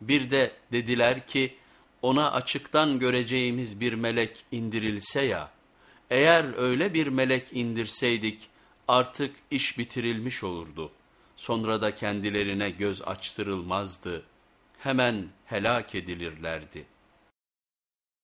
Bir de dediler ki ona açıktan göreceğimiz bir melek indirilse ya, eğer öyle bir melek indirseydik artık iş bitirilmiş olurdu. Sonra da kendilerine göz açtırılmazdı, hemen helak edilirlerdi.''